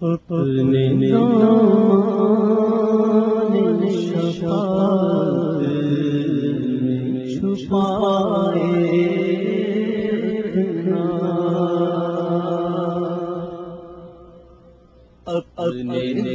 اپنے چھپائے اپنے میں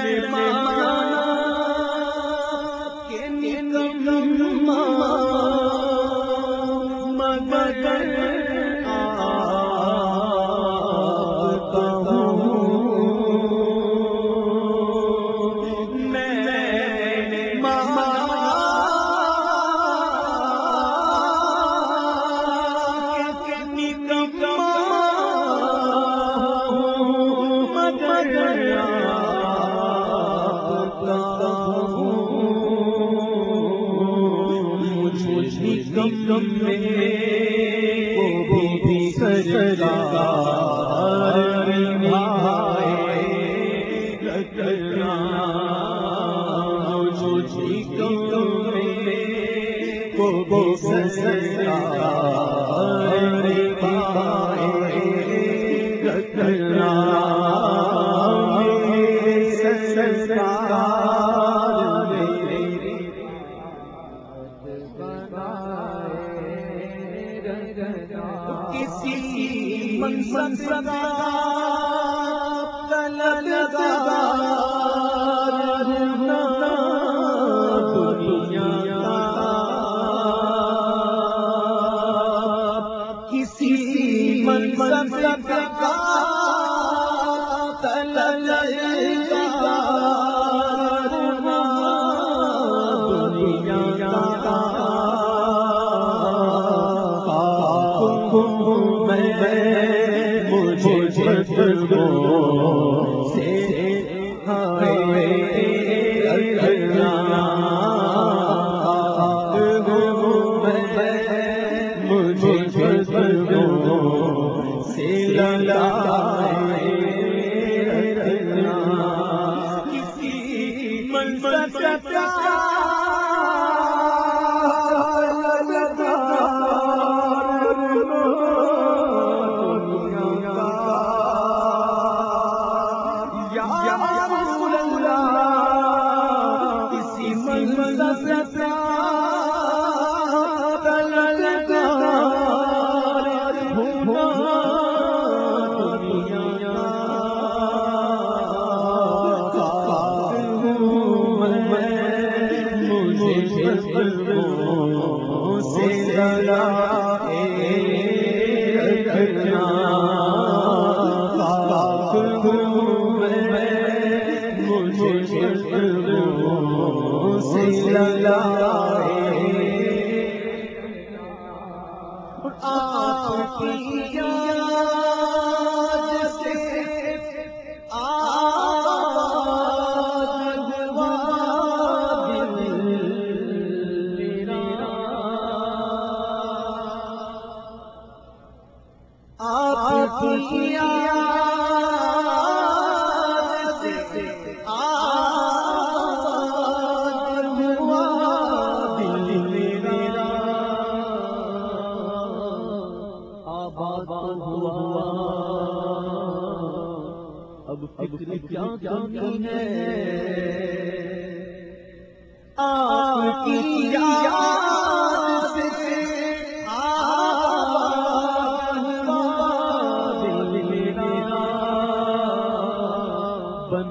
اپنے کسی من سدا میں مجھے جب کو اب اتنی کیا کی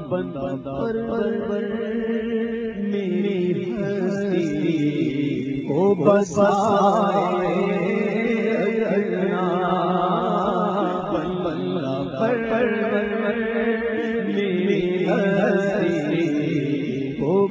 بن میری بسائے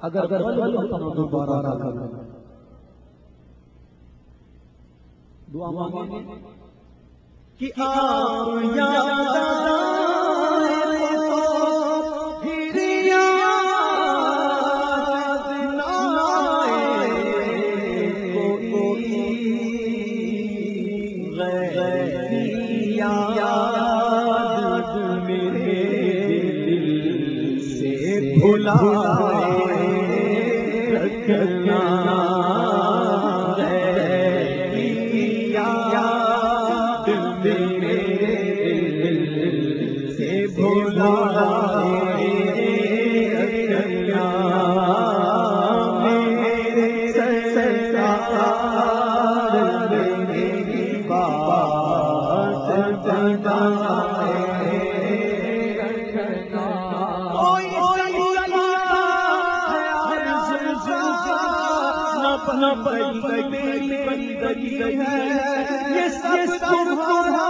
اگر اگر دوبارہ دعا مانگیں۔ کہ آپ یاد آئے بندگی ہے۔ یہ سب تمہارا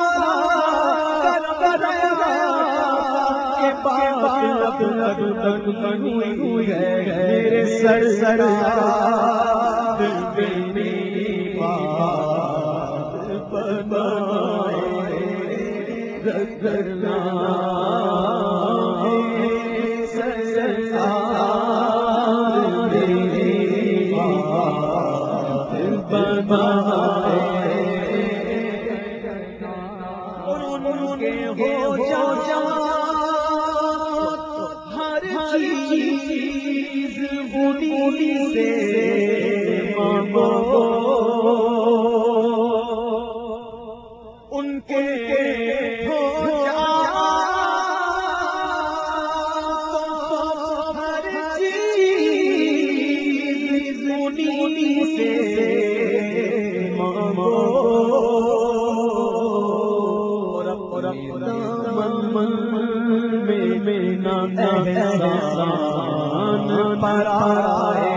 کے بعد لگ لگ بنی ہوئی ہے۔ میرے سر سر میری بات بنائے رکھنا چیز بولی سے مانگو۔ ان کے ہو جا ہر چیز بولی سے مانگو۔ من من میں نانا احسان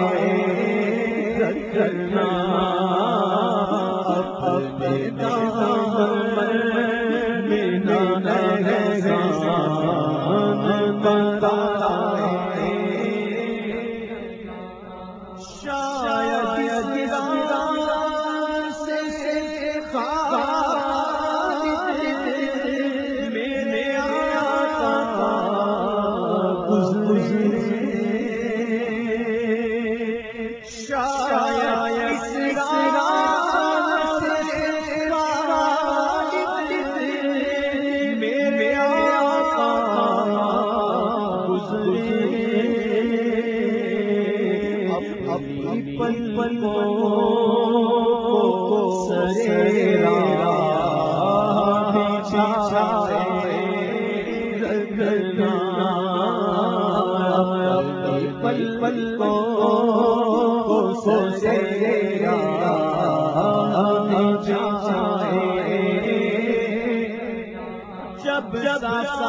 جب جب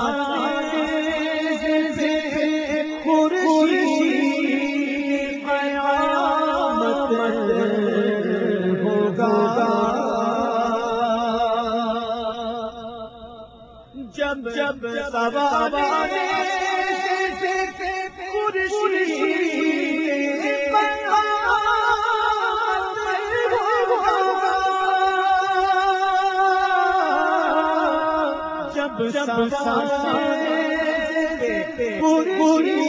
ہوگا۔ جب جب سوارے جب سب پوری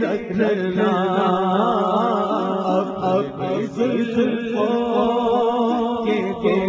رکھنا اب کے